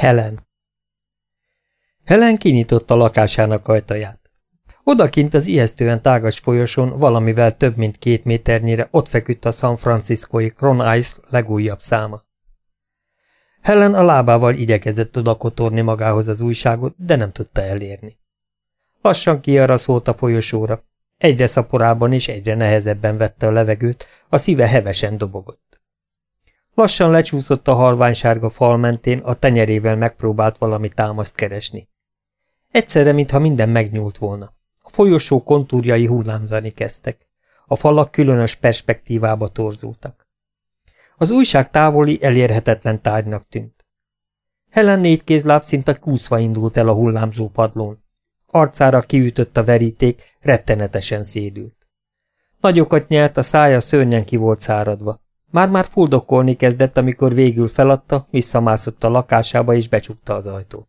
Helen. Helen kinyitotta lakásának ajtaját. Odakint az ijesztően tágas folyosón valamivel több mint két méternyire ott feküdt a San Franciscoi Cron Ice legújabb száma. Helen a lábával igyekezett odakotorni magához az újságot, de nem tudta elérni. Lassan kiaraszolt a folyosóra. Egyre szaporában és egyre nehezebben vette a levegőt, a szíve hevesen dobogott. Lassan lecsúszott a halványsárga fal mentén, a tenyerével megpróbált valami támaszt keresni. Egyszerre, mintha minden megnyúlt volna. A folyosó kontúrjai hullámzani kezdtek. A falak különös perspektívába torzultak. Az újság távoli, elérhetetlen tárgynak tűnt. Helen négy kézláb szinte kúszva indult el a hullámzó padlón. Arcára kiütött a veríték, rettenetesen szédült. Nagyokat nyert, a szája szörnyen ki volt száradva. Már-már fuldokolni kezdett, amikor végül feladta, visszamászott a lakásába és becsukta az ajtót.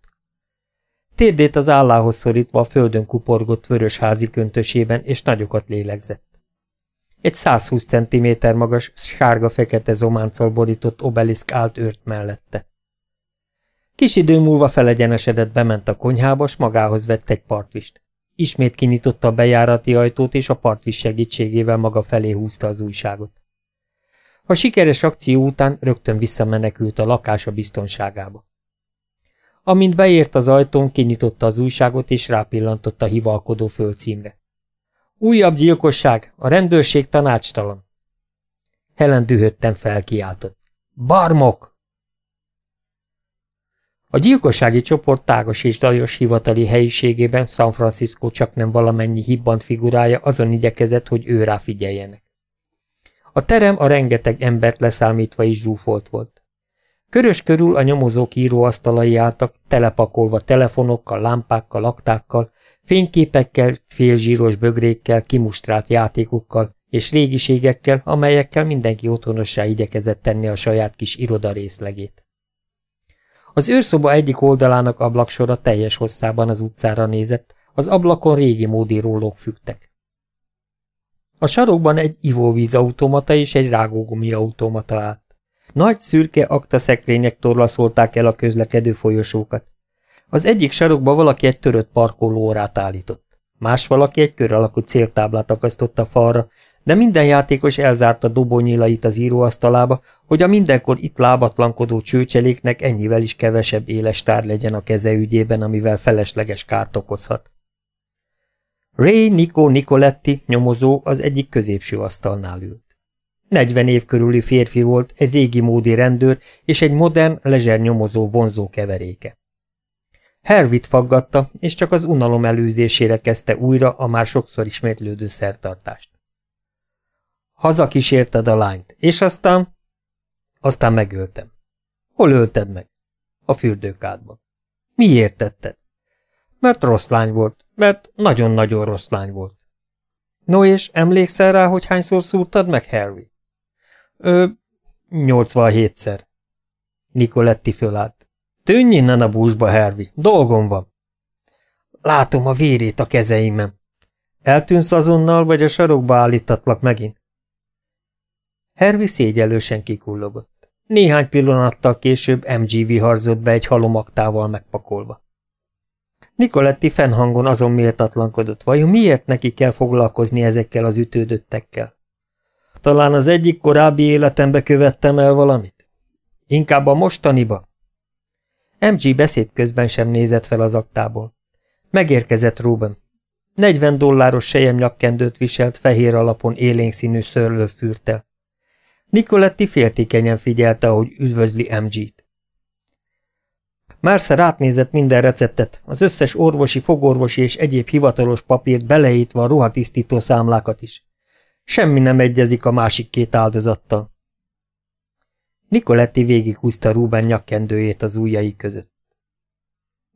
Térdét az állához szorítva a földön kuporgott vörös házi köntösében, és nagyokat lélegzett. Egy 120 cm magas, sárga-fekete zománccal borított obeliszk állt őrt mellette. Kis idő múlva felegyenesedett, bement a konyhába, s magához vett egy partvist. Ismét kinyitotta a bejárati ajtót, és a partvis segítségével maga felé húzta az újságot. A sikeres akció után rögtön visszamenekült a lakása biztonságába. Amint beért az ajtón, kinyitotta az újságot, és rápillantott a hivalkodó földcímre. Újabb gyilkosság, a rendőrség tanácstalan. Helen dühötten felkiáltott. Barmok! A gyilkossági csoport tágas és dajos hivatali helyiségében San Francisco csak nem valamennyi hibbant figurája azon igyekezett, hogy ő rá figyeljenek. A terem a rengeteg embert leszámítva is zsúfolt volt. Körös körül a nyomozók íróasztalai álltak, telepakolva telefonokkal, lámpákkal, aktákkal, fényképekkel, félzsíros bögrékkel, kimustrált játékokkal és régiségekkel, amelyekkel mindenki otthonossá igyekezett tenni a saját kis iroda részlegét. Az őrszoba egyik oldalának ablaksora teljes hosszában az utcára nézett, az ablakon régi módi rólók fügtek. A sarokban egy ivóvízautomata és egy rágógumi automata állt. Nagy szürke aktaszekrények torlaszolták el a közlekedő folyosókat. Az egyik sarokba valaki egy törött parkolóórát állított. Más valaki egy kör alakú céltáblát akasztott a falra, de minden játékos elzárta dobonyilait az íróasztalába, hogy a mindenkor itt lábatlankodó csőcseléknek ennyivel is kevesebb éles tár legyen a keze ügyében, amivel felesleges kárt okozhat. Ray Nico Nicoletti, nyomozó, az egyik középső asztalnál ült. Negyven év körüli férfi volt, egy régi módi rendőr és egy modern, lezser nyomozó vonzó keveréke. Hervit faggatta, és csak az unalom előzésére kezdte újra a már sokszor ismétlődő szertartást. Hazakísérted a lányt, és aztán... Aztán megöltem. Hol ölted meg? A fürdőkádban. Miért tetted? Mert rossz lány volt, mert nagyon-nagyon rossz lány volt. No és emlékszel rá, hogy hányszor szúrtad meg, Harry? Ö, 87-szer. Nikoletti fölállt. Tűnj innen a búzsba, Hervi, dolgom van. Látom a vérét a kezeimen. Eltűnsz azonnal, vagy a sarokba állítatlak megint? Hervi szégyelősen kikullogott. Néhány pillanattal később MG viharzott be egy halomaktával megpakolva. Nikoletti fennhangon azon méltatlankodott, vajon miért neki kell foglalkozni ezekkel az ütődöttekkel? Talán az egyik korábbi életembe követtem el valamit? Inkább a mostaniba? MG beszéd közben sem nézett fel az aktából. Megérkezett Ruben. 40 dolláros sejem nyakkendőt viselt fehér alapon élénk színű szörlőfűrtel. Nicoletti féltékenyen figyelte, ahogy üdvözli MG-t. Mercer átnézett minden receptet, az összes orvosi, fogorvosi és egyéb hivatalos papírt beleítve a ruhatisztító számlákat is. Semmi nem egyezik a másik két áldozattal. Nicoletti végighúzta Ruben nyakkendőjét az ujjai között.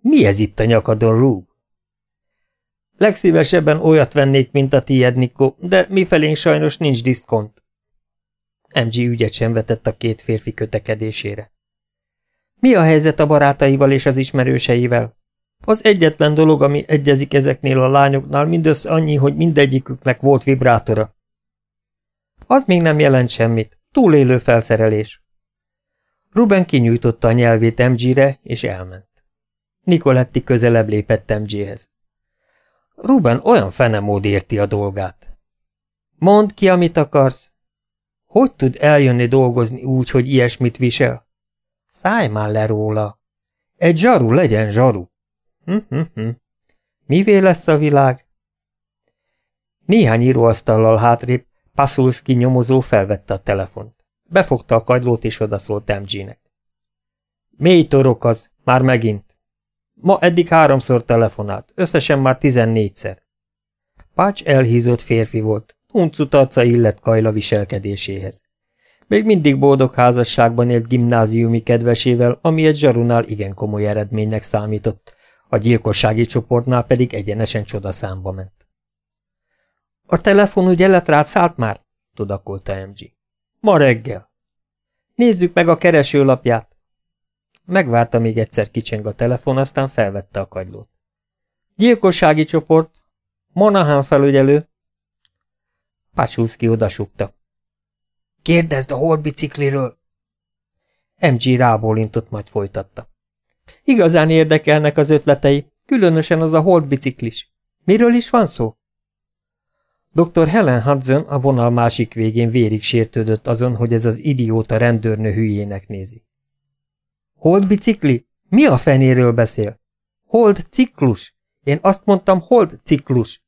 Mi ez itt a nyakadon, Rúb? Legszívesebben olyat vennék, mint a tied, Nikó, de mifelénk sajnos nincs diszkont. MG ügyet sem vetett a két férfi kötekedésére. Mi a helyzet a barátaival és az ismerőseivel? Az egyetlen dolog, ami egyezik ezeknél a lányoknál, mindössze annyi, hogy mindegyiküknek volt vibrátora. Az még nem jelent semmit. Túlélő felszerelés. Ruben kinyújtotta a nyelvét MG-re, és elment. Nikoletti közelebb lépett MG-hez. Ruben olyan fenemód érti a dolgát. Mondd ki, amit akarsz. Hogy tud eljönni dolgozni úgy, hogy ilyesmit visel? Szállj már le róla. Egy zsaru legyen zsaru. Hm -hm -hm. Mivé lesz a világ? Néhány íróasztallal hátrébb Pasulski nyomozó felvette a telefont. Befogta a kagylót és odaszólt MG-nek. Mély torok az, már megint. Ma eddig háromszor telefonált, összesen már tizennégyszer. Pács elhízott férfi volt, uncut arca illet Kajla viselkedéséhez. Még mindig boldog házasságban élt gimnáziumi kedvesével, ami egy zsarunál igen komoly eredménynek számított, a gyilkossági csoportnál pedig egyenesen csodaszámba ment. A telefon ugye lett szállt már? tudakolta MG. Ma reggel. Nézzük meg a keresőlapját. Megvárta még egyszer kicseng a telefon, aztán felvette a kagylót. Gyilkossági csoport. Monahan felügyelő. Pácsulszki odasukta. Kérdezd a holdbicikliről. MG rábólintott, majd folytatta. Igazán érdekelnek az ötletei, különösen az a holdbiciklis. Miről is van szó? Dr. Helen Hudson a vonal másik végén vérig sértődött azon, hogy ez az idióta rendőrnő hülyének nézi. Hold bicikli? Mi a fenéről beszél? Hold ciklus. Én azt mondtam hold ciklus.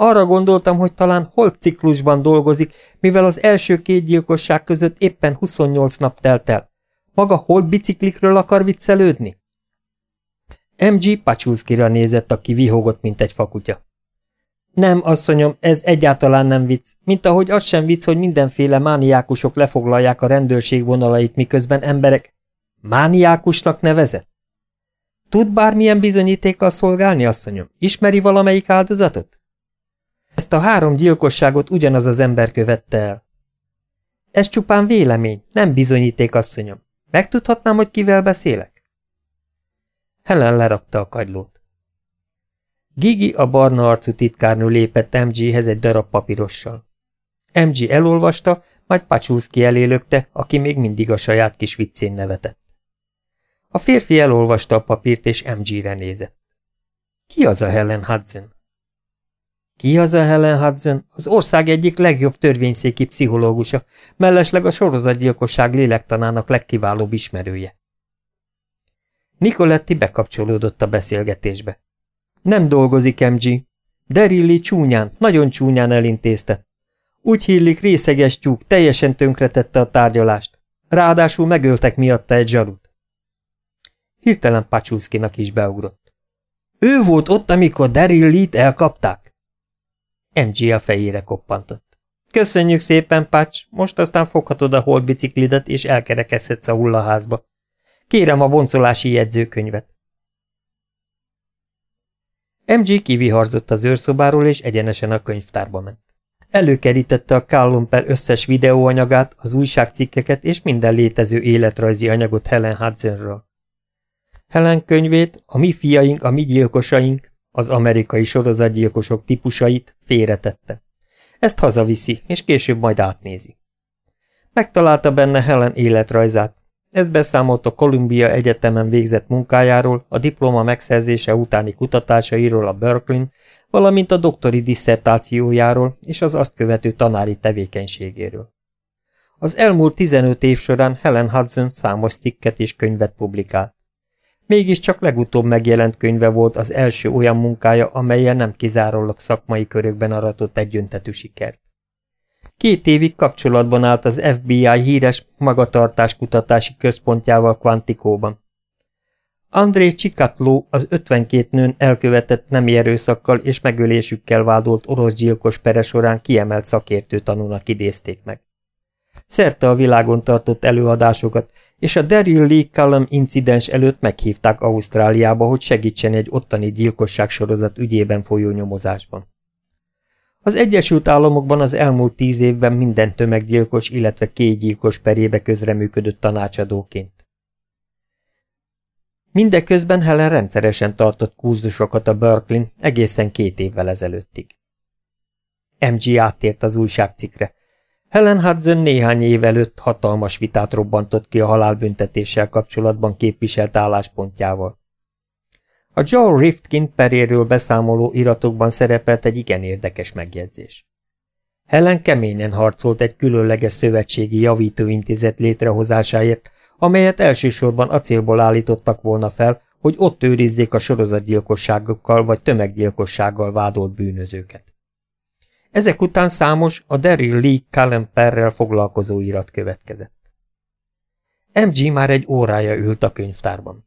Arra gondoltam, hogy talán hold ciklusban dolgozik, mivel az első két gyilkosság között éppen 28 nap telt el. Maga hold biciklikről akar viccelődni? MG Pacsúzkira nézett, aki vihogott, mint egy fakutya. Nem, asszonyom, ez egyáltalán nem vicc, mint ahogy az sem vicc, hogy mindenféle mániákusok lefoglalják a rendőrség vonalait, miközben emberek mániákusnak nevezett. Tud bármilyen bizonyítékkal szolgálni, asszonyom? Ismeri valamelyik áldozatot? Ezt a három gyilkosságot ugyanaz az ember követte el. Ez csupán vélemény, nem bizonyíték, asszonyom. Megtudhatnám, hogy kivel beszélek? Helen lerakta a kagylót. Gigi a barna arcú titkárnő lépett MG-hez egy darab papírossal. MG elolvasta, majd Pacsúszki elé lökte, aki még mindig a saját kis viccén nevetett. A férfi elolvasta a papírt, és MG-re nézett. Ki az a Helen Hudson? Ki az a Helen Hudson? Az ország egyik legjobb törvényszéki pszichológusa, mellesleg a sorozatgyilkosság lélektanának legkiválóbb ismerője. Nicoletti bekapcsolódott a beszélgetésbe. Nem dolgozik, MG. Derilli csúnyán, nagyon csúnyán elintézte. Úgy hillik részeges tyúk, teljesen tönkretette a tárgyalást. Ráadásul megöltek miatta egy zsarut. Hirtelen Pacsúszkinak is beugrott. Ő volt ott, amikor Derillit elkapták? MG a fejére koppantott. Köszönjük szépen, Pács, most aztán foghatod a holdbiciklidet, és elkerekezhetsz a hullaházba. Kérem a boncolási jegyzőkönyvet. MG kiviharzott az őrszobáról, és egyenesen a könyvtárba ment. Előkerítette a Callumper összes videóanyagát, az újságcikkeket és minden létező életrajzi anyagot Helen Hudsonról. Helen könyvét, a mi fiaink, a mi gyilkosaink, az amerikai sorozatgyilkosok típusait félretette. Ezt hazaviszi, és később majd átnézi. Megtalálta benne Helen életrajzát, ez beszámolt a Columbia Egyetemen végzett munkájáról, a diploma megszerzése utáni kutatásairól a Berkeley, valamint a doktori disszertációjáról és az azt követő tanári tevékenységéről. Az elmúlt 15 év során Helen Hudson számos cikket és könyvet publikált. Mégiscsak legutóbb megjelent könyve volt az első olyan munkája, amelyen nem kizárólag szakmai körökben aratott egyöntetű sikert. Két évig kapcsolatban állt az FBI híres magatartáskutatási központjával Quanticóban. André Csikatló az 52 nőn elkövetett nemi erőszakkal és megölésükkel vádolt orosz gyilkos pere során kiemelt szakértő tanulnak idézték meg. Szerte a világon tartott előadásokat, és a Daryl Lee Callum incidens előtt meghívták Ausztráliába, hogy segítsen egy ottani gyilkosság sorozat ügyében folyó nyomozásban. Az Egyesült Államokban az elmúlt tíz évben minden tömeggyilkos, illetve kétgyilkos perébe közreműködött tanácsadóként. Mindeközben Helen rendszeresen tartott kurzusokat a Berkeley egészen két évvel ezelőttig. MG áttért az újságcikre. Helen Hudson néhány év előtt hatalmas vitát robbantott ki a halálbüntetéssel kapcsolatban képviselt álláspontjával. A Joe Riftkin peréről beszámoló iratokban szerepelt egy igen érdekes megjegyzés. Helen keményen harcolt egy különleges szövetségi javítóintézet létrehozásáért, amelyet elsősorban acélból állítottak volna fel, hogy ott őrizzék a sorozatgyilkosságokkal vagy tömeggyilkossággal vádolt bűnözőket. Ezek után számos a Daryl Lee Callum Perrel foglalkozó irat következett. MG már egy órája ült a könyvtárban.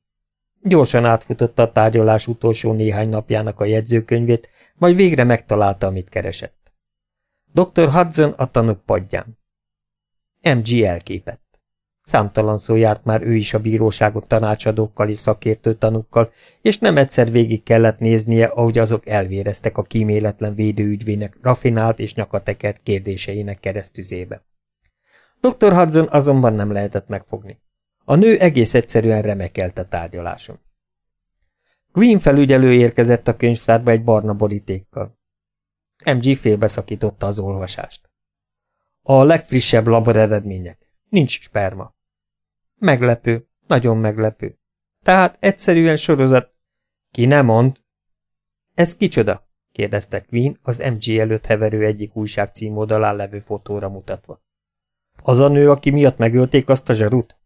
Gyorsan átfutotta a tárgyalás utolsó néhány napjának a jegyzőkönyvét, majd végre megtalálta, amit keresett. Dr. Hudson a tanuk padján. MG elképett. Számtalan szó járt már ő is a bíróságot tanácsadókkal és szakértő tanukkal, és nem egyszer végig kellett néznie, ahogy azok elvéreztek a kíméletlen védőügyvének rafinált és nyakatekert kérdéseinek keresztüzébe. Dr. Hudson azonban nem lehetett megfogni. A nő egész egyszerűen remekelt a tárgyaláson. Green felügyelő érkezett a könyvtárba egy barna borítékkal. MG félbeszakította az olvasást. A legfrissebb labor eredmények. Nincs sperma. Meglepő, nagyon meglepő. Tehát egyszerűen sorozat. Ki nem mond? Ez kicsoda? kérdezte Queen az MG előtt heverő egyik újság címoldalán levő fotóra mutatva. Az a nő, aki miatt megölték azt a zsarut?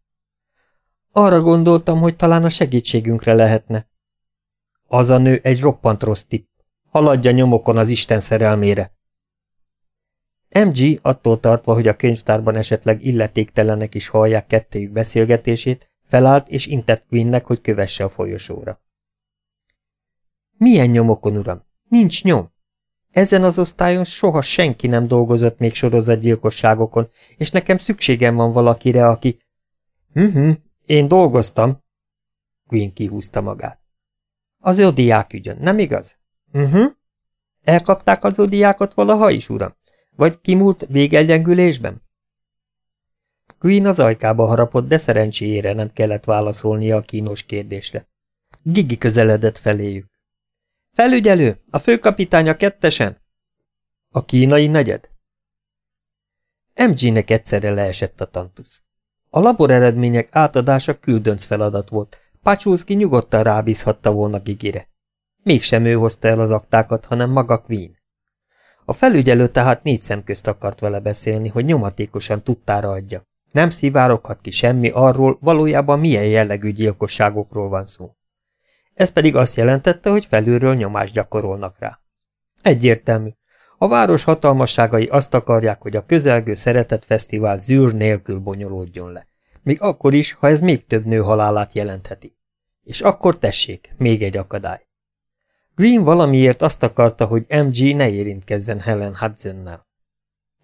Arra gondoltam, hogy talán a segítségünkre lehetne. Az a nő egy roppant rossz tipp. Haladja nyomokon az Isten szerelmére. MG attól tartva, hogy a könyvtárban esetleg illetéktelenek is hallják kettőjük beszélgetését, felállt és intett Queennek, hogy kövesse a folyosóra. Milyen nyomokon, uram? Nincs nyom. Ezen az osztályon soha senki nem dolgozott még sorozatgyilkosságokon, és nekem szükségem van valakire, aki... Hm, én dolgoztam. Queen kihúzta magát. Az diák ügyön, nem igaz? Mhm. Elkapták az diákot valaha is, uram? Vagy kimúlt végegyengülésben? Queen az ajkába harapott, de szerencséjére nem kellett válaszolnia a kínos kérdésre. Gigi közeledett feléjük. Felügyelő, a főkapitánya kettesen? A kínai negyed? MG-nek egyszerre leesett a tantusz. A labor eredmények átadása küldönc feladat volt, Pacsúszki nyugodtan rábízhatta volna Gigire. Mégsem ő hozta el az aktákat, hanem maga Queen. A felügyelő tehát négy szem közt akart vele beszélni, hogy nyomatékosan tudtára adja. Nem szivároghat ki semmi arról, valójában milyen jellegű gyilkosságokról van szó. Ez pedig azt jelentette, hogy felülről nyomást gyakorolnak rá. Egyértelmű. A város hatalmasságai azt akarják, hogy a közelgő szeretetfesztivál zűr nélkül bonyolódjon le. Még akkor is, ha ez még több nő halálát jelentheti. És akkor tessék, még egy akadály. Green valamiért azt akarta, hogy MG ne érintkezzen Helen Hudsonnál.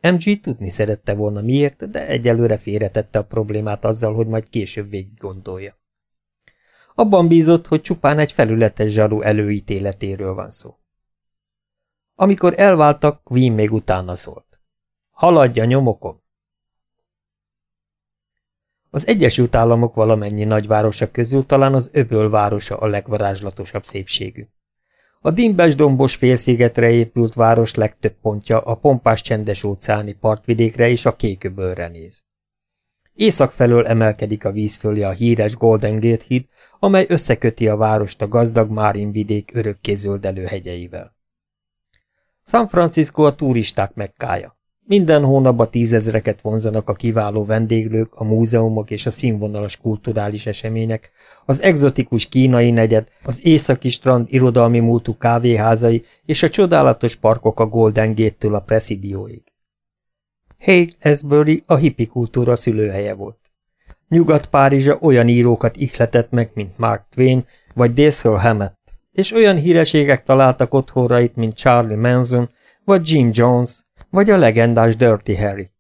MG tudni szerette volna miért, de egyelőre félretette a problémát azzal, hogy majd később végig gondolja. Abban bízott, hogy csupán egy felületes zsaru előítéletéről van szó. Amikor elváltak, Queen még utána szólt. Haladja nyomokon! Az Egyesült Államok valamennyi nagyvárosa közül talán az öböl városa a legvarázslatosabb szépségű. A dimbes-dombos félszigetre épült város legtöbb pontja a pompás csendes óceáni partvidékre és a kéköbölre néz. Észak felől emelkedik a víz fölé a híres Golden Gate híd, amely összeköti a várost a gazdag Márin vidék örökké zöldelő hegyeivel. San Francisco a turisták mekkája. Minden hónapban tízezreket vonzanak a kiváló vendéglők, a múzeumok és a színvonalas kulturális események, az egzotikus kínai negyed, az északi strand irodalmi múltú kávéházai és a csodálatos parkok a Golden Gate-től a Presidióig. Haight Esbury a hippi kultúra szülőhelye volt. Nyugat-Párizsa olyan írókat ihletett meg, mint Mark Twain vagy Dashiell Hammett, és olyan híreségek találtak otthonra itt, mint Charlie Manson vagy Jim Jones, vagy a legendás Dirty Harry.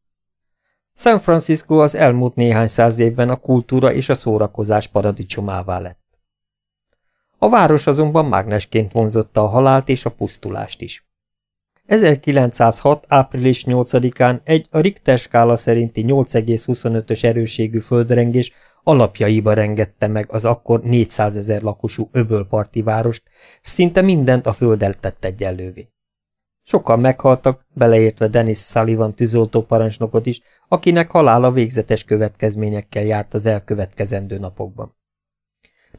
San Francisco az elmúlt néhány száz évben a kultúra és a szórakozás paradicsomává lett. A város azonban mágnesként vonzotta a halált és a pusztulást is. 1906. április 8-án egy a Richter skála szerinti 8,25-ös erőségű földrengés alapjaiba rengette meg az akkor 400 ezer lakosú öbölparti várost, szinte mindent a föld tett egyenlővé. Sokan meghaltak, beleértve Dennis Sullivan tűzoltó is, akinek halála végzetes következményekkel járt az elkövetkezendő napokban.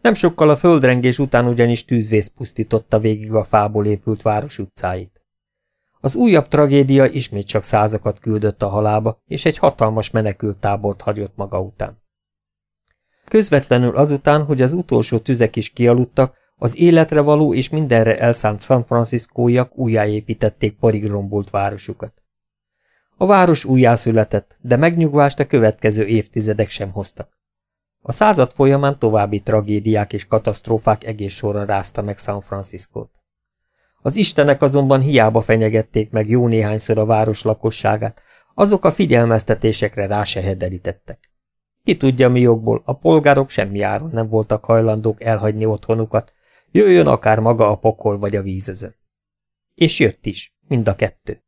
Nem sokkal a földrengés után ugyanis tűzvész pusztította végig a fából épült város utcáit. Az újabb tragédia ismét csak százakat küldött a halába, és egy hatalmas menekült tábort hagyott maga után. Közvetlenül azután, hogy az utolsó tüzek is kialudtak, az életre való és mindenre elszánt San Franciscóiak újjáépítették parig rombolt városukat. A város újjászületett, de megnyugvást a következő évtizedek sem hoztak. A század folyamán további tragédiák és katasztrófák egész sorra rázta meg San Franciscót. Az istenek azonban hiába fenyegették meg jó néhányszor a város lakosságát, azok a figyelmeztetésekre rá se hederítettek. Ki tudja mi jogból, a polgárok semmi áron nem voltak hajlandók elhagyni otthonukat, jöjjön akár maga a pokol vagy a vízözön. És jött is, mind a kettő.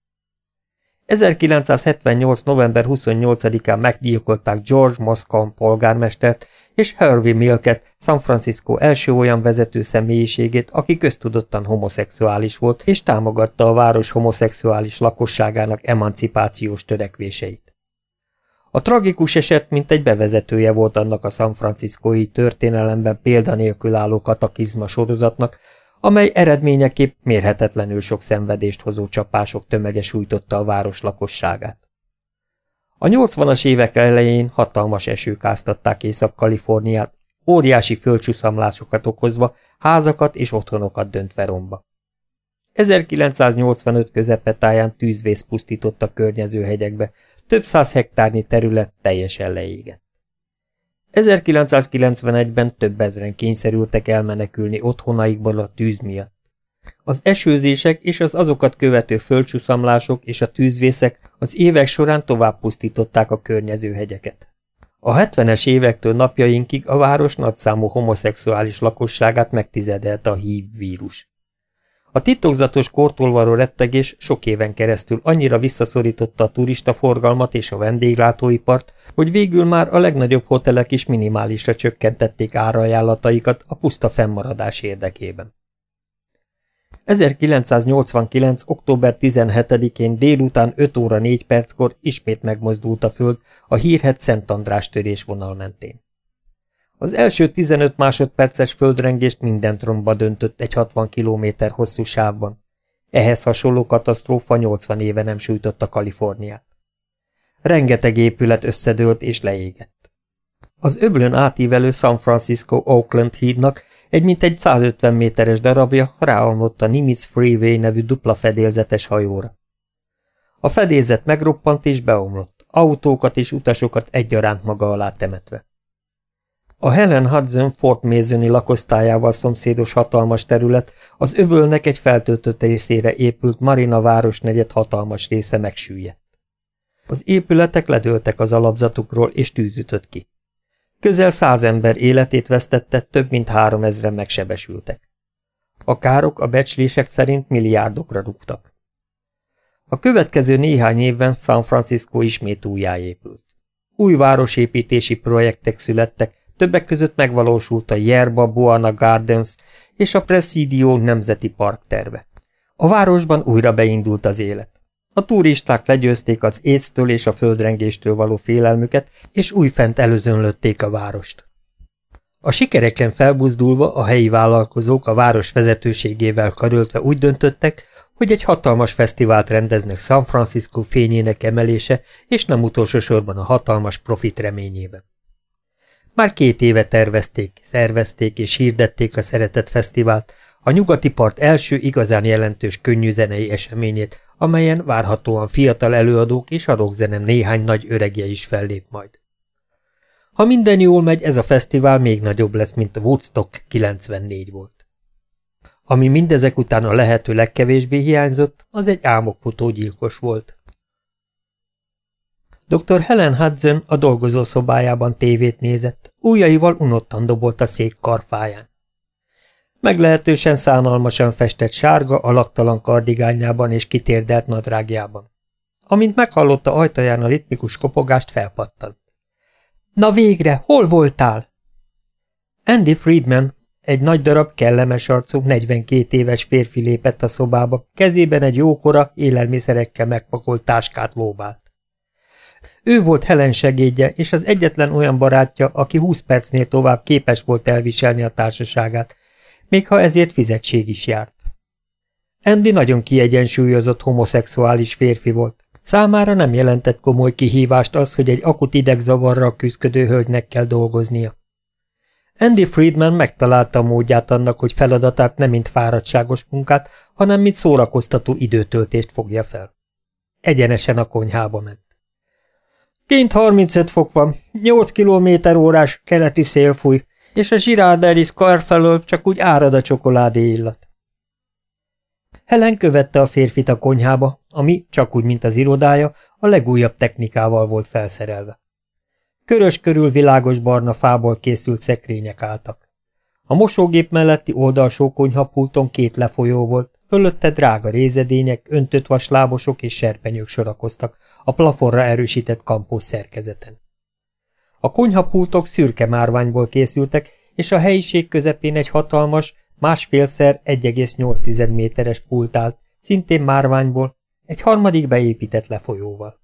1978. november 28-án meggyilkolták George Moscone polgármestert és Harvey Milket, San Francisco első olyan vezető személyiségét, aki köztudottan homoszexuális volt, és támogatta a város homoszexuális lakosságának emancipációs törekvéseit. A tragikus eset mint egy bevezetője volt annak a San Franciscoi történelemben példanélkül álló katakizma sorozatnak, amely eredményeképp mérhetetlenül sok szenvedést hozó csapások tömege sújtotta a város lakosságát. A 80-as évek elején hatalmas esők áztatták Észak-Kaliforniát, óriási földcsúszamlásokat okozva, házakat és otthonokat döntve romba. 1985 közepetáján tűzvész pusztított a környező hegyekbe, több száz hektárnyi terület teljesen leégett. 1991-ben több ezren kényszerültek elmenekülni otthonaikból a tűz miatt. Az esőzések és az azokat követő földcsúszamlások és a tűzvészek az évek során tovább pusztították a környező hegyeket. A 70-es évektől napjainkig a város nagyszámú homoszexuális lakosságát megtizedelte a hív vírus. A titokzatos kortolvaró rettegés sok éven keresztül annyira visszaszorította a turistaforgalmat és a vendéglátóipart, hogy végül már a legnagyobb hotelek is minimálisra csökkentették árajánlataikat a puszta fennmaradás érdekében. 1989. október 17-én délután 5 óra 4 perckor ismét megmozdult a föld a hírhet Szent András törés vonal mentén. Az első 15 másodperces földrengést mindent romba döntött egy 60 kilométer hosszú sávban. Ehhez hasonló katasztrófa 80 éve nem sújtotta Kaliforniát. Rengeteg épület összedőlt és leégett. Az öblön átívelő San Francisco-Oakland hídnak egy mintegy 150 méteres darabja ráalmott a Nimitz Freeway nevű dupla fedélzetes hajóra. A fedélzet megroppant és beomlott, autókat és utasokat egyaránt maga alá temetve. A Helen Hudson Fort Masoni lakosztályával szomszédos hatalmas terület az öbölnek egy feltöltött részére épült Marina városnegyed hatalmas része megsüllyedt. Az épületek ledőltek az alapzatukról, és tűzütött ki. Közel száz ember életét vesztette, több mint három ezren megsebesültek. A károk a becslések szerint milliárdokra rúgtak. A következő néhány évben San Francisco ismét újjáépült. Új városépítési projektek születtek, Többek között megvalósult a Yerba Buana Gardens és a Presidio Nemzeti Park terve. A városban újra beindult az élet. A turisták legyőzték az észtől és a földrengéstől való félelmüket, és újfent előzönlötték a várost. A sikereken felbuzdulva a helyi vállalkozók a város vezetőségével karöltve úgy döntöttek, hogy egy hatalmas fesztivált rendeznek San Francisco fényének emelése, és nem utolsó sorban a hatalmas profit reményében. Már két éve tervezték, szervezték és hirdették a Szeretett Fesztivált, a nyugati part első igazán jelentős könnyűzenei eseményét, amelyen várhatóan fiatal előadók és a rockzene néhány nagy öregje is fellép majd. Ha minden jól megy, ez a fesztivál még nagyobb lesz, mint a Woodstock 94 volt. Ami mindezek után a lehető legkevésbé hiányzott, az egy álmokfutó gyilkos volt. Dr. Helen Hudson a dolgozószobájában tévét nézett, ujjaival unottan dobolt a szék karfáján. Meglehetősen szánalmasan festett sárga, alaktalan kardigányában és kitérdelt nadrágjában. Amint meghallotta ajtaján a ritmikus kopogást, felpattant. – Na végre, hol voltál? Andy Friedman, Egy nagy darab, kellemes arcú, 42 éves férfi lépett a szobába, kezében egy jókora, élelmiszerekkel megpakolt táskát lóbált. Ő volt Helen segédje, és az egyetlen olyan barátja, aki 20 percnél tovább képes volt elviselni a társaságát, még ha ezért fizetség is járt. Andy nagyon kiegyensúlyozott homoszexuális férfi volt. Számára nem jelentett komoly kihívást az, hogy egy akut idegzavarral küzdködő hölgynek kell dolgoznia. Andy Friedman megtalálta a módját annak, hogy feladatát nem mint fáradtságos munkát, hanem mint szórakoztató időtöltést fogja fel. Egyenesen a konyhába ment. Kint 35 fok van, 8 km órás keleti szél fúj, és a zsiráderis kar felől csak úgy árad a csokoládé illat. Helen követte a férfit a konyhába, ami, csak úgy, mint az irodája, a legújabb technikával volt felszerelve. Körös körül világos barna fából készült szekrények álltak. A mosógép melletti oldalsó konyhapulton két lefolyó volt, fölötte drága rézedények, öntött vaslábosok és serpenyők sorakoztak, a plafonra erősített kampós szerkezeten. A konyhapultok szürke márványból készültek, és a helyiség közepén egy hatalmas, másfélszer 1,8 méteres pult állt, szintén márványból, egy harmadik beépített lefolyóval.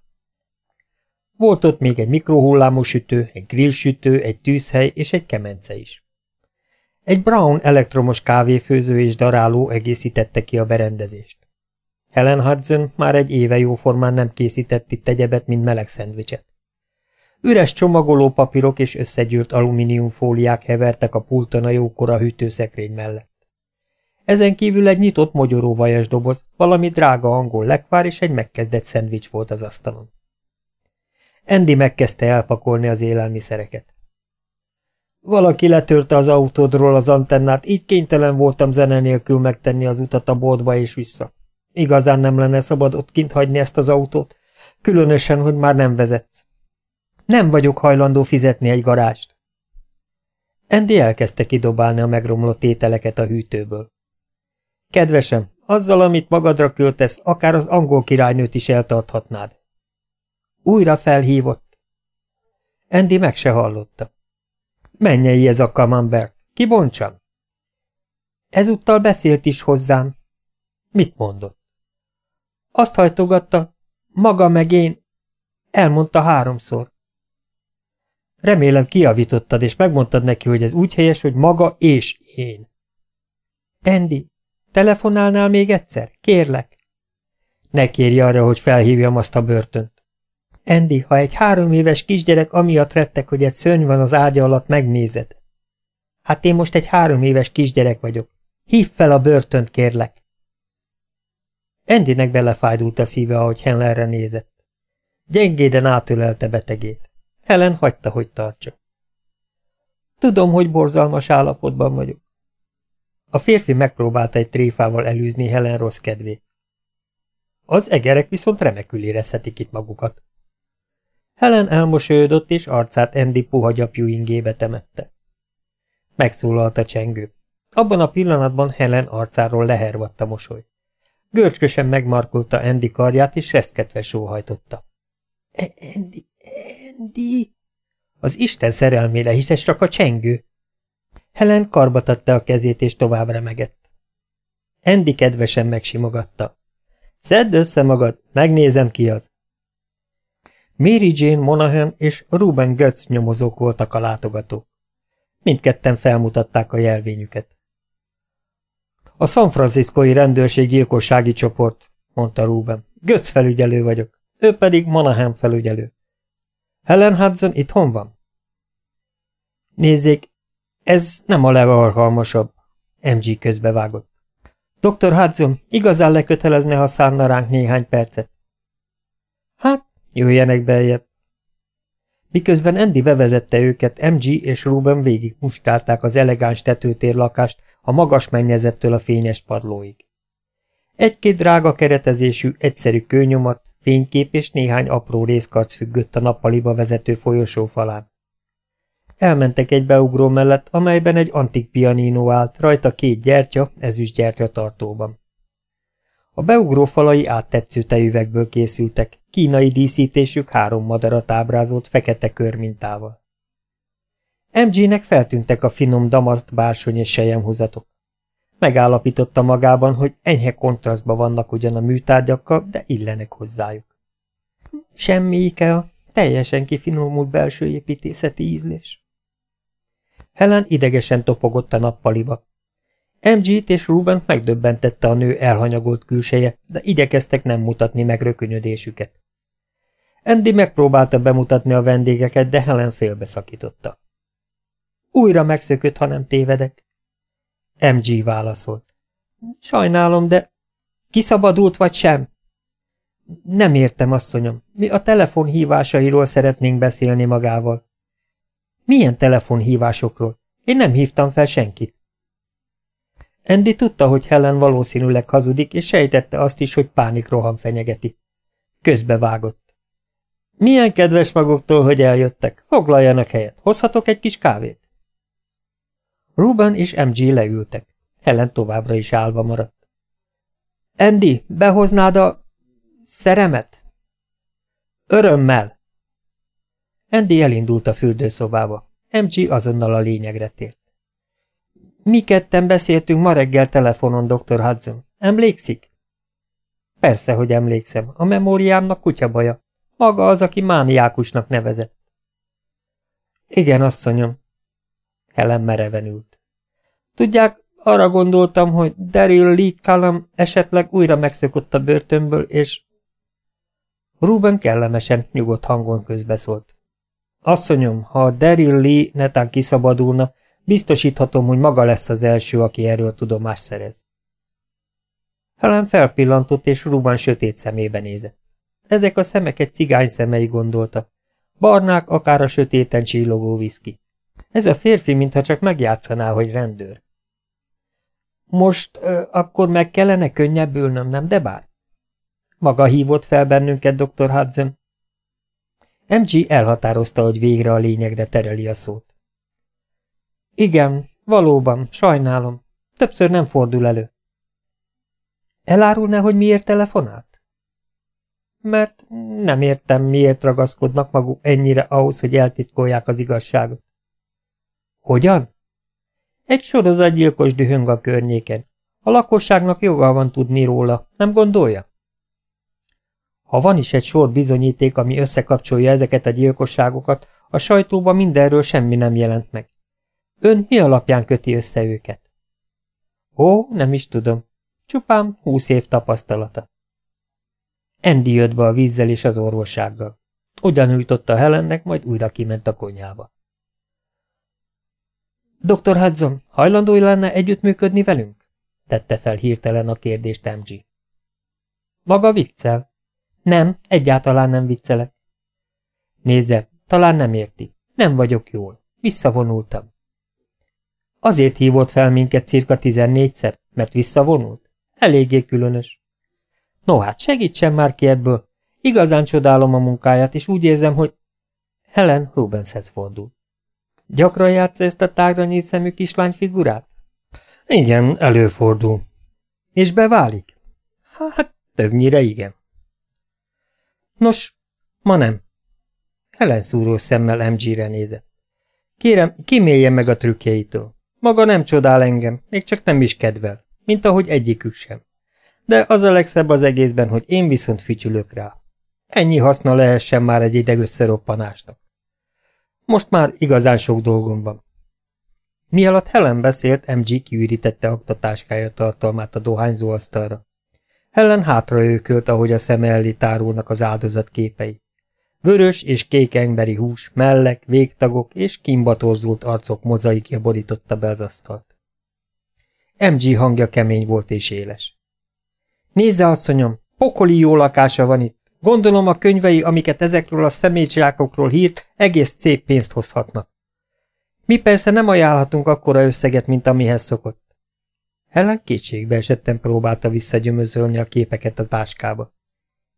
Volt ott még egy mikrohullámú sütő, egy grillsütő, egy tűzhely és egy kemence is. Egy Brown elektromos kávéfőző és daráló egészítette ki a berendezést. Helen Hudson már egy éve jóformán nem készített itt egyebet, mint meleg szendvicset. Üres csomagolópapírok és összegyűlt alumíniumfóliák hevertek a pulton a jókora hűtőszekrény mellett. Ezen kívül egy nyitott mogyoróvajas doboz, valami drága angol lekvár és egy megkezdett szendvics volt az asztalon. Andy megkezdte elpakolni az élelmiszereket. Valaki letörte az autódról az antennát, így kénytelen voltam zene nélkül megtenni az utat a boltba és vissza. Igazán nem lenne szabad ott kint hagyni ezt az autót, különösen, hogy már nem vezetsz. Nem vagyok hajlandó fizetni egy garást. Andy elkezdte kidobálni a megromlott ételeket a hűtőből. Kedvesem, azzal, amit magadra költesz, akár az angol királynőt is eltarthatnád. Újra felhívott. Andy meg se hallotta. Mennyei ez a camembert, kibontsam? Ezúttal beszélt is hozzám. Mit mondott? Azt hajtogatta, maga meg én. Elmondta háromszor. Remélem kiavítottad, és megmondtad neki, hogy ez úgy helyes, hogy maga és én. Andy, telefonálnál még egyszer? Kérlek. Ne kérj arra, hogy felhívjam azt a börtönt. Andy, ha egy három éves kisgyerek amiatt rettek, hogy egy szörny van az ágya alatt, megnézed. Hát én most egy három éves kisgyerek vagyok. Hív fel a börtönt, kérlek. Endinek belefájdult a szíve, ahogy Henlerre nézett. Gyengéden átölelte betegét. Helen hagyta, hogy tartsa. Tudom, hogy borzalmas állapotban vagyok. A férfi megpróbálta egy tréfával elűzni Helen rossz kedvét. Az egerek viszont remekül érezhetik itt magukat. Helen elmosolyodott, és arcát Andy puha gyapjú ingébe temette. Megszólalt a csengő. Abban a pillanatban Helen arcáról lehervadt a mosoly. Görcskösen megmarkolta Andy karját, és reszketve sóhajtotta. E Andy, Andy! Az Isten szerelmére, hisz ez csak a csengő. Helen karba tette a kezét, és tovább remegett. Andy kedvesen megsimogatta. Szedd össze magad, megnézem ki az. Mary Jane Monahan és Ruben Götz nyomozók voltak a látogatók. Mindketten felmutatták a jelvényüket. A San Franciscoi rendőrség gyilkossági csoport, mondta Ruben. Götz felügyelő vagyok, ő pedig Monahan felügyelő. Helen Hudson itthon van? Nézzék, ez nem a legalkalmasabb, MG közbevágott. Dr. Hudson, igazán lekötelezne, ha szánna ránk néhány percet. Hát, jöjjenek beljebb. Miközben Andy bevezette őket, MG és Ruben végig mustálták az elegáns tetőtér lakást, a magas mennyezettől a fényes padlóig. Egy-két drága keretezésű, egyszerű kőnyomat, fénykép és néhány apró részkarc függött a nappaliba vezető folyosó falán. Elmentek egy beugró mellett, amelyben egy antik pianino állt, rajta két gyertya, ezüst gyertya tartóban. A beugró falai áttetsző tejüvegből készültek, kínai díszítésük három madarat ábrázolt fekete körmintával. MG-nek feltűntek a finom damaszt, bársony és sejemhúzatok. Megállapította magában, hogy enyhe kontrasztban vannak ugyan a műtárgyakkal, de illenek hozzájuk. Semmi Ikea, teljesen kifinomult belső építészeti ízlés. Helen idegesen topogott a nappaliba. MG-t és Ruben megdöbbentette a nő elhanyagolt külseje, de igyekeztek nem mutatni meg rökönyödésüket. Andy megpróbálta bemutatni a vendégeket, de Helen félbeszakította. Újra megszökött, ha nem tévedek. MG válaszolt. Sajnálom, de kiszabadult vagy sem? Nem értem, asszonyom. Mi a telefonhívásairól szeretnénk beszélni magával. Milyen telefonhívásokról? Én nem hívtam fel senkit. Andy tudta, hogy Helen valószínűleg hazudik, és sejtette azt is, hogy pánikroham fenyegeti. Közbevágott. Milyen kedves maguktól, hogy eljöttek. Foglaljanak helyet. Hozhatok egy kis kávét? Ruben és MG leültek. Helen továbbra is állva maradt. Andy, behoznád a... szeremet? Örömmel! Andy elindult a fürdőszobába. MG azonnal a lényegre tért. Mi ketten beszéltünk ma reggel telefonon, dr. Hudson. Emlékszik? Persze, hogy emlékszem. A memóriámnak kutyabaja. Maga az, aki mániákusnak nevezett. Igen, asszonyom. Helen mereven ült. Tudják, arra gondoltam, hogy Daryl Lee Callum esetleg újra megszökött a börtönből, és... Ruben kellemesen, nyugodt hangon közbeszólt. Asszonyom, ha Daryl Lee netán kiszabadulna, biztosíthatom, hogy maga lesz az első, aki erről tudomást szerez. Helen felpillantott, és Ruben sötét szemébe nézett. Ezek a szemek egy cigány szemei gondolta. Barnák, akár a sötéten csillogó viszki. Ez a férfi, mintha csak megjátszaná, hogy rendőr. Most ö, akkor meg kellene könnyebbülnöm, nem de bár? Maga hívott fel bennünket, dr. Hudson. MG elhatározta, hogy végre a lényegre tereli a szót. Igen, valóban, sajnálom. Többször nem fordul elő. Elárulná, hogy miért telefonált? Mert nem értem, miért ragaszkodnak maguk ennyire ahhoz, hogy eltitkolják az igazságot. Hogyan? Egy sorozatgyilkos dühöng a környéken. A lakosságnak joga van tudni róla, nem gondolja? Ha van is egy sor bizonyíték, ami összekapcsolja ezeket a gyilkosságokat, a sajtóban mindenről semmi nem jelent meg. Ön mi alapján köti össze őket? Ó, nem is tudom. Csupán húsz év tapasztalata. Andy jött be a vízzel és az orvossággal. Ugyanújtotta Helennek, majd újra kiment a konyhába. Dr. Hudson, hajlandó lenne együttműködni velünk? Tette fel hirtelen a kérdést MG. Maga viccel? Nem, egyáltalán nem viccelek. Nézze, talán nem érti. Nem vagyok jól. Visszavonultam. Azért hívott fel minket cirka tizennégyszer, mert visszavonult? Eléggé különös. No hát, segítsen már ki ebből. Igazán csodálom a munkáját, és úgy érzem, hogy... Helen Rubenshez fordul. Gyakran játsza ezt a tágra szemű kislány figurát? Igen, előfordul. És beválik? Hát, többnyire igen. Nos, ma nem. Helen szúró szemmel MG-re nézett. Kérem, kiméljen meg a trükkjeitől. Maga nem csodál engem, még csak nem is kedvel, mint ahogy egyikük sem. De az a legszebb az egészben, hogy én viszont fütyülök rá. Ennyi haszna lehessen már egy ideg összeroppanásnak. Most már igazán sok dolgom van. Mi alatt Helen beszélt, MG kiürítette aktatáskája tartalmát a dohányzó asztalra. Helen hátra őkölt, ahogy a szeme elé tárulnak az áldozat képei. Vörös és kék emberi hús, mellek, végtagok és kimbatorzult arcok mozaikja borította be az asztalt. MG hangja kemény volt és éles. Nézze, asszonyom, pokoli jó lakása van itt. Gondolom a könyvei, amiket ezekről a személycsilákokról hírt, egész szép pénzt hozhatnak. Mi persze nem ajánlhatunk akkora összeget, mint amihez szokott. Helen kétségbe esetten próbálta visszagyömözölni a képeket a táskába.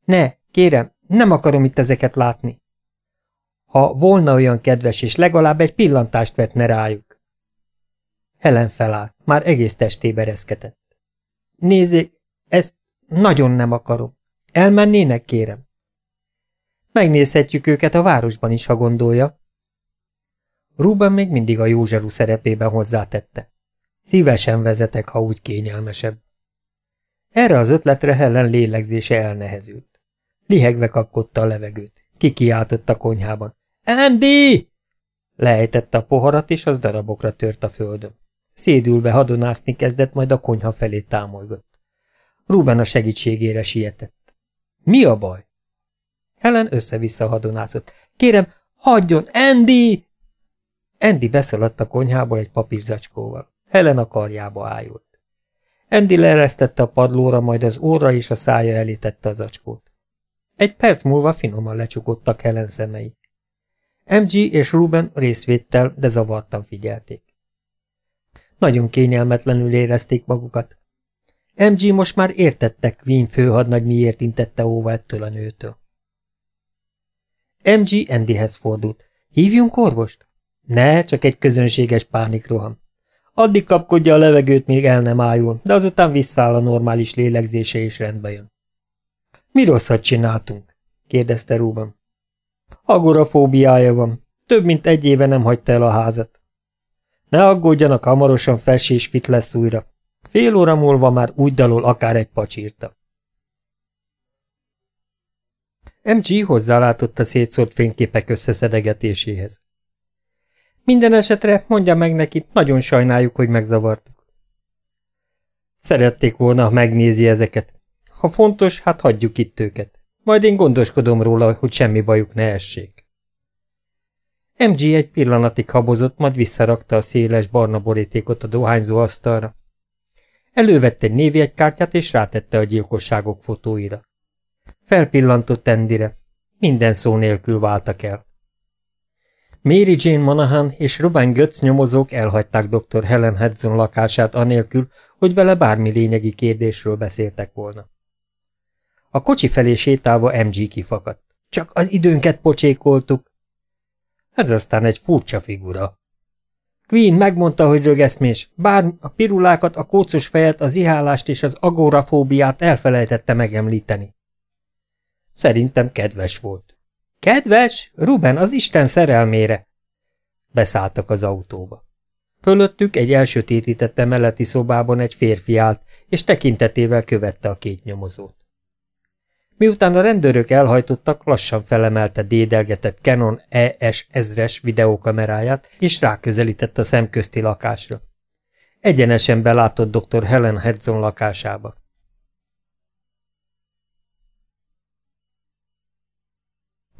Ne, kérem, nem akarom itt ezeket látni. Ha volna olyan kedves, és legalább egy pillantást vetne rájuk. Helen felállt, már egész testébe reszketett. Nézzék, ezt nagyon nem akarom. Elmennének, kérem? Megnézhetjük őket a városban is, ha gondolja. Ruben még mindig a józsarú szerepében hozzátette. Szívesen vezetek, ha úgy kényelmesebb. Erre az ötletre Helen lélegzése elnehezült. Lihegve kapkodta a levegőt. Kikiáltott a konyhában. Andy! Lejtette a poharat, és az darabokra tört a földön. Szédülve hadonászni kezdett, majd a konyha felé támolygott. Ruben a segítségére sietett. Mi a baj? Helen össze-vissza hadonászott. Kérem, hagyjon, Andy! Andy beszaladt a konyhából egy papírzacskóval. Helen a karjába ájult. Andy leeresztette a padlóra, majd az óra és a szája elé tette az zacskót. Egy perc múlva finoman lecsukottak Helen szemei. MG és Ruben részvéttel, de zavartan figyelték. Nagyon kényelmetlenül érezték magukat. MG most már értettek Queen főhadnagy miért intette óva ettől a nőtől. MG Andyhez fordult. Hívjunk orvost? Ne, csak egy közönséges pánikroham. Addig kapkodja a levegőt, míg el nem ájul, de azután visszáll a normális lélegzése és rendbe jön. Mi rosszat csináltunk? kérdezte Ruben. Agorafóbiája van. Több mint egy éve nem hagyta el a házat. Ne aggódjanak, hamarosan felsés fit lesz újra. Fél óra múlva már úgy dalol akár egy pacsírta. MG hozzálátott a szétszórt fényképek összeszedegetéséhez. Minden esetre mondja meg neki, nagyon sajnáljuk, hogy megzavartuk. Szerették volna, megnézi ezeket. Ha fontos, hát hagyjuk itt őket. Majd én gondoskodom róla, hogy semmi bajuk ne essék. MG egy pillanatig habozott, majd visszarakta a széles barna borítékot a dohányzó asztalra. Elővette egy névjegykártyát és rátette a gyilkosságok fotóira. Felpillantott Endire. Minden szó nélkül váltak el. Mary Jane Monahan és Robin Götz nyomozók elhagyták dr. Helen Hudson lakását anélkül, hogy vele bármi lényegi kérdésről beszéltek volna. A kocsi felé sétálva MG kifakadt. Csak az időnket pocsékoltuk. Ez aztán egy furcsa figura. Queen megmondta, hogy rögeszmés, bár a pirulákat, a kócos fejet, az ihálást és az agorafóbiát elfelejtette megemlíteni. Szerintem kedves volt. Kedves? Ruben, az Isten szerelmére! Beszálltak az autóba. Fölöttük egy elsötétített emeleti szobában egy férfi állt, és tekintetével követte a két nyomozót. Miután a rendőrök elhajtottak, lassan felemelte dédelgetett Canon ES ezres videókameráját, és ráközelített a szemközti lakásra. Egyenesen belátott dr. Helen Hudson lakásába.